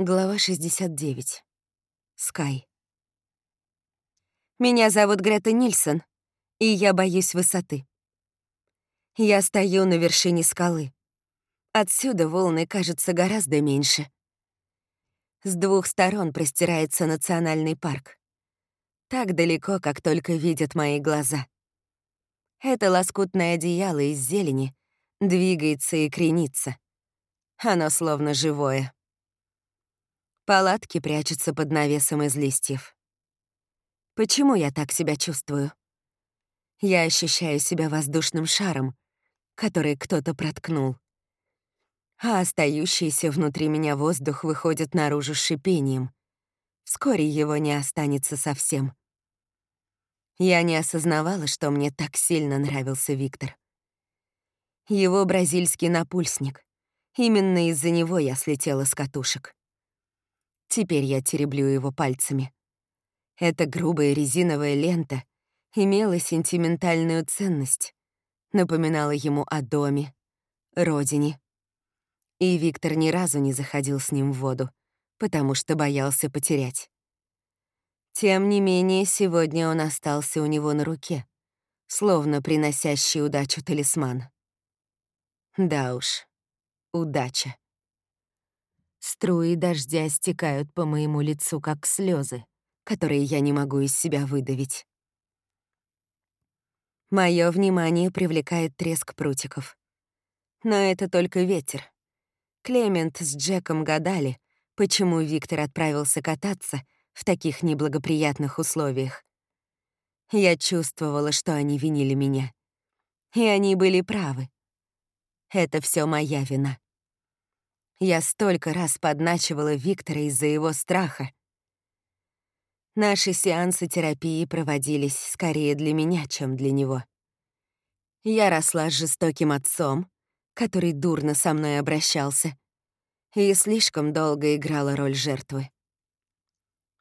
Глава 69. Скай. Меня зовут Грета Нильсон, и я боюсь высоты. Я стою на вершине скалы. Отсюда волны кажутся гораздо меньше. С двух сторон простирается национальный парк. Так далеко, как только видят мои глаза. Это лоскутное одеяло из зелени двигается и кренится. Оно словно живое. Палатки прячутся под навесом из листьев. Почему я так себя чувствую? Я ощущаю себя воздушным шаром, который кто-то проткнул. А остающийся внутри меня воздух выходит наружу с шипением. Вскоре его не останется совсем. Я не осознавала, что мне так сильно нравился Виктор. Его бразильский напульсник. Именно из-за него я слетела с катушек. Теперь я тереблю его пальцами. Эта грубая резиновая лента имела сентиментальную ценность, напоминала ему о доме, родине. И Виктор ни разу не заходил с ним в воду, потому что боялся потерять. Тем не менее, сегодня он остался у него на руке, словно приносящий удачу талисман. Да уж, удача. Струи дождя стекают по моему лицу, как слезы, которые я не могу из себя выдавить. Мое внимание привлекает треск прутиков. Но это только ветер. Клемент с Джеком гадали, почему Виктор отправился кататься в таких неблагоприятных условиях. Я чувствовала, что они винили меня. И они были правы. Это все моя вина. Я столько раз подначивала Виктора из-за его страха. Наши сеансы терапии проводились скорее для меня, чем для него. Я росла с жестоким отцом, который дурно со мной обращался, и слишком долго играла роль жертвы.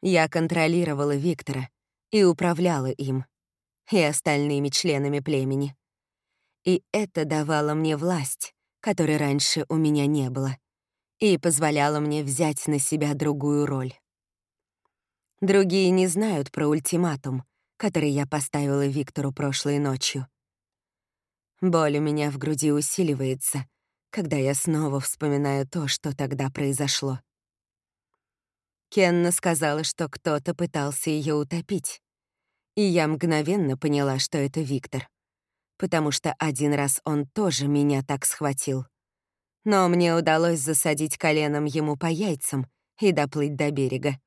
Я контролировала Виктора и управляла им, и остальными членами племени. И это давало мне власть, которой раньше у меня не было и позволяла мне взять на себя другую роль. Другие не знают про ультиматум, который я поставила Виктору прошлой ночью. Боль у меня в груди усиливается, когда я снова вспоминаю то, что тогда произошло. Кенна сказала, что кто-то пытался ее утопить, и я мгновенно поняла, что это Виктор, потому что один раз он тоже меня так схватил — но мне удалось засадить коленом ему по яйцам и доплыть до берега.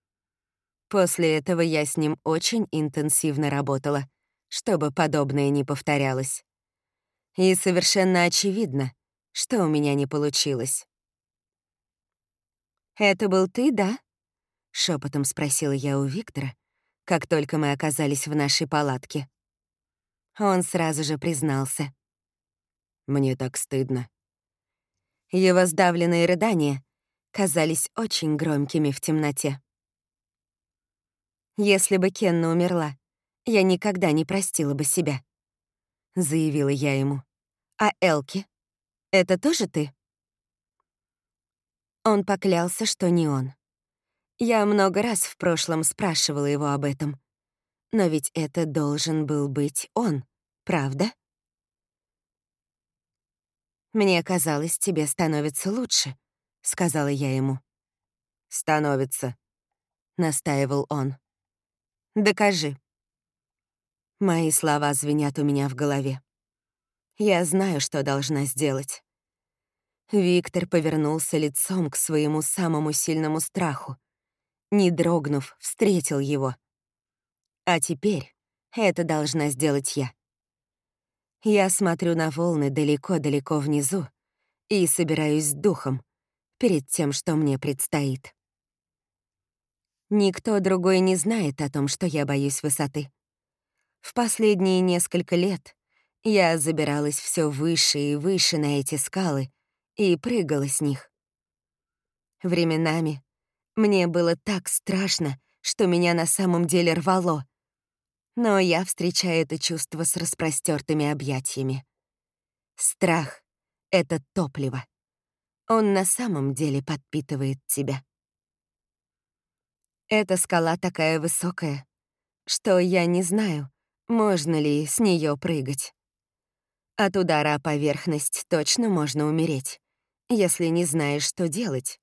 После этого я с ним очень интенсивно работала, чтобы подобное не повторялось. И совершенно очевидно, что у меня не получилось. «Это был ты, да?» — шепотом спросила я у Виктора, как только мы оказались в нашей палатке. Он сразу же признался. «Мне так стыдно. Его сдавленные рыдания казались очень громкими в темноте. «Если бы Кенна умерла, я никогда не простила бы себя», — заявила я ему. «А Элки? Это тоже ты?» Он поклялся, что не он. Я много раз в прошлом спрашивала его об этом. Но ведь это должен был быть он, правда? «Мне казалось, тебе становится лучше», — сказала я ему. «Становится», — настаивал он. «Докажи». Мои слова звенят у меня в голове. Я знаю, что должна сделать. Виктор повернулся лицом к своему самому сильному страху. Не дрогнув, встретил его. А теперь это должна сделать я. Я смотрю на волны далеко-далеко внизу и собираюсь с духом перед тем, что мне предстоит. Никто другой не знает о том, что я боюсь высоты. В последние несколько лет я забиралась все выше и выше на эти скалы и прыгала с них. Временами мне было так страшно, что меня на самом деле рвало, но я встречаю это чувство с распростертыми объятиями. Страх — это топливо. Он на самом деле подпитывает тебя. Эта скала такая высокая, что я не знаю, можно ли с нее прыгать. От удара о поверхность точно можно умереть, если не знаешь, что делать,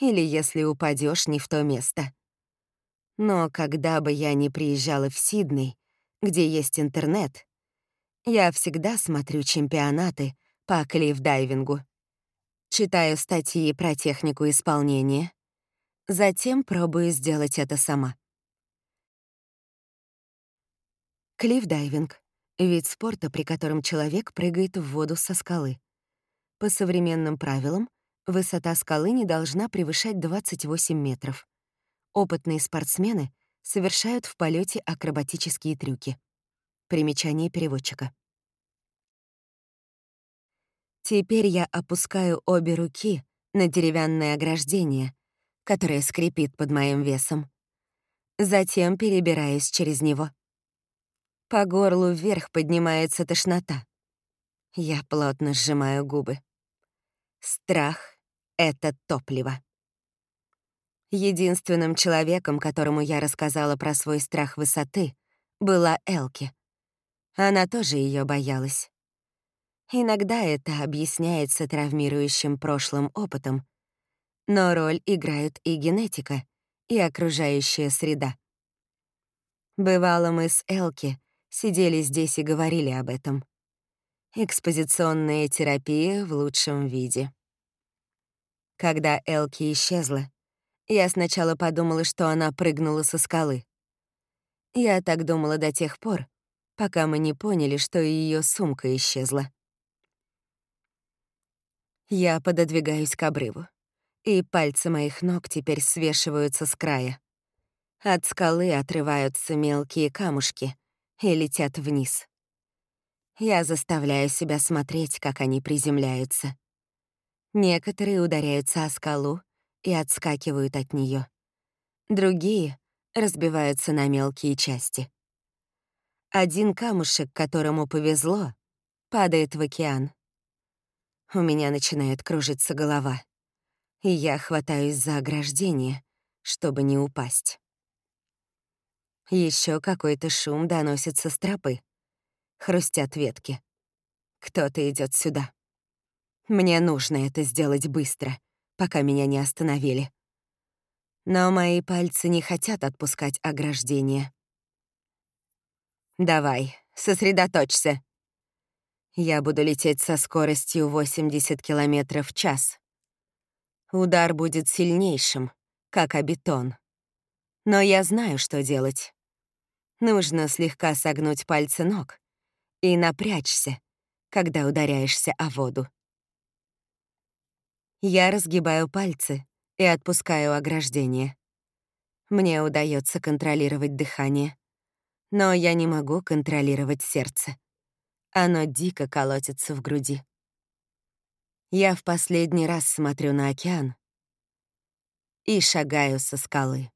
или если упадешь не в то место. Но когда бы я ни приезжала в Сидней, где есть интернет, я всегда смотрю чемпионаты по клифф-дайвингу. Читаю статьи про технику исполнения. Затем пробую сделать это сама. Клифф-дайвинг — вид спорта, при котором человек прыгает в воду со скалы. По современным правилам, высота скалы не должна превышать 28 метров. Опытные спортсмены совершают в полете акробатические трюки. Примечание переводчика. Теперь я опускаю обе руки на деревянное ограждение, которое скрипит под моим весом. Затем перебираюсь через него. По горлу вверх поднимается тошнота. Я плотно сжимаю губы. Страх — это топливо. Единственным человеком, которому я рассказала про свой страх высоты, была Элки. Она тоже ее боялась. Иногда это объясняется травмирующим прошлым опытом, но роль играют и генетика, и окружающая среда. Бывало, мы с Элки сидели здесь и говорили об этом. Экспозиционная терапия в лучшем виде. Когда Элки исчезла, я сначала подумала, что она прыгнула со скалы. Я так думала до тех пор, пока мы не поняли, что ее сумка исчезла. Я пододвигаюсь к обрыву, и пальцы моих ног теперь свешиваются с края. От скалы отрываются мелкие камушки и летят вниз. Я заставляю себя смотреть, как они приземляются. Некоторые ударяются о скалу и отскакивают от нее. Другие разбиваются на мелкие части. Один камушек, которому повезло, падает в океан. У меня начинает кружиться голова, и я хватаюсь за ограждение, чтобы не упасть. Еще какой-то шум доносится с тропы. Хрустят ветки. Кто-то идет сюда. Мне нужно это сделать быстро, пока меня не остановили. Но мои пальцы не хотят отпускать ограждение. «Давай, сосредоточься», я буду лететь со скоростью 80 км в час. Удар будет сильнейшим, как о бетон. Но я знаю, что делать. Нужно слегка согнуть пальцы ног и напрячься, когда ударяешься о воду. Я разгибаю пальцы и отпускаю ограждение. Мне удается контролировать дыхание, но я не могу контролировать сердце. Оно дико колотится в груди. Я в последний раз смотрю на океан и шагаю со скалы.